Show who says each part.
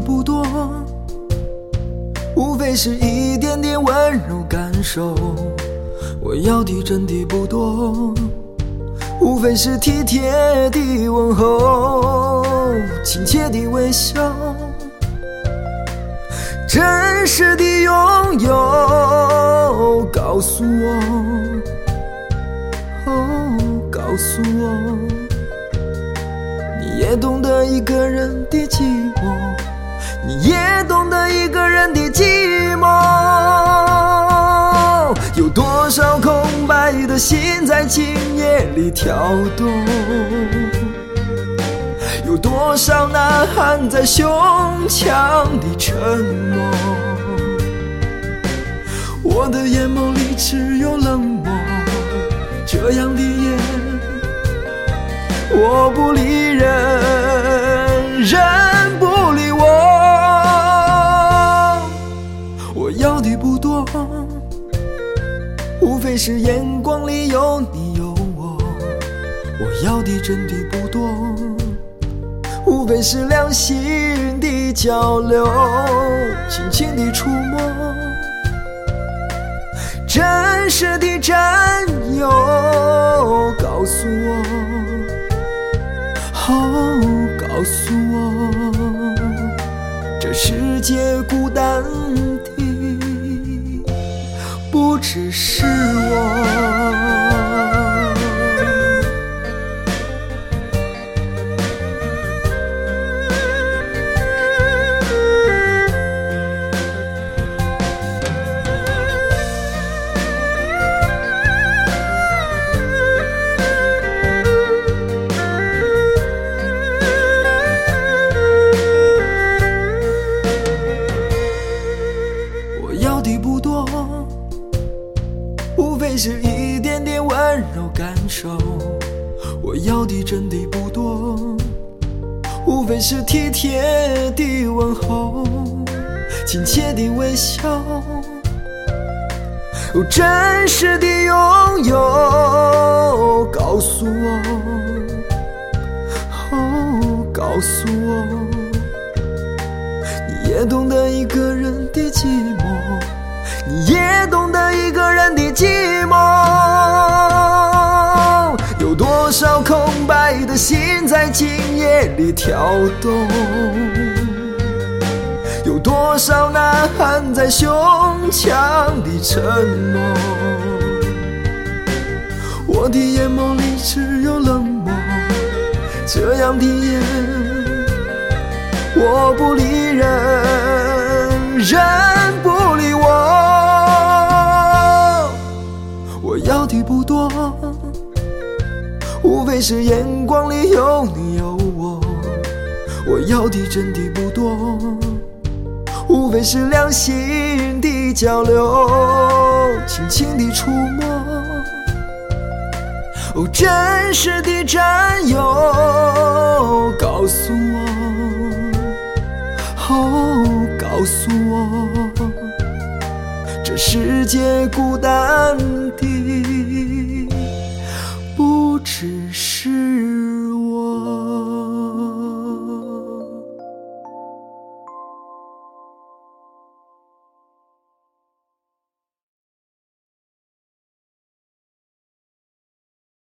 Speaker 1: 不多，无非是一点点温柔感受。我要的真的不多，无非是体贴的问候，亲切的微笑，真实的拥有。告诉我，哦，告诉我，你也懂得一个人的的心在今夜里跳动？有多少呐喊在胸腔里沉默？我的眼眸里只有冷漠，这样的夜我不理人，人不理我。我要的不多。无非是眼光里有你有我，我要的真的不多。无非是两心的交流，轻轻的触摸，真实的占有。告诉我，哦，告诉我，这世界孤单。不只是我。温柔感受，我要的真的不多，无非是体贴的问候，亲切的微笑，真实的拥有。告诉我，哦，告诉我，你也懂得一个人的寂寞。你也懂得一个人的寂寞，空白的心在今夜里跳动，有多少呐喊在胸腔里沉默。我的眼眸里只有冷漠，这样的夜我不理人，人不理我。我要的不多，无非是眼光里有你有我。我要的真的不多，无非是两心的交流，轻轻的触摸，哦，真实的占有。告诉我，哦，告诉我。这世界孤单的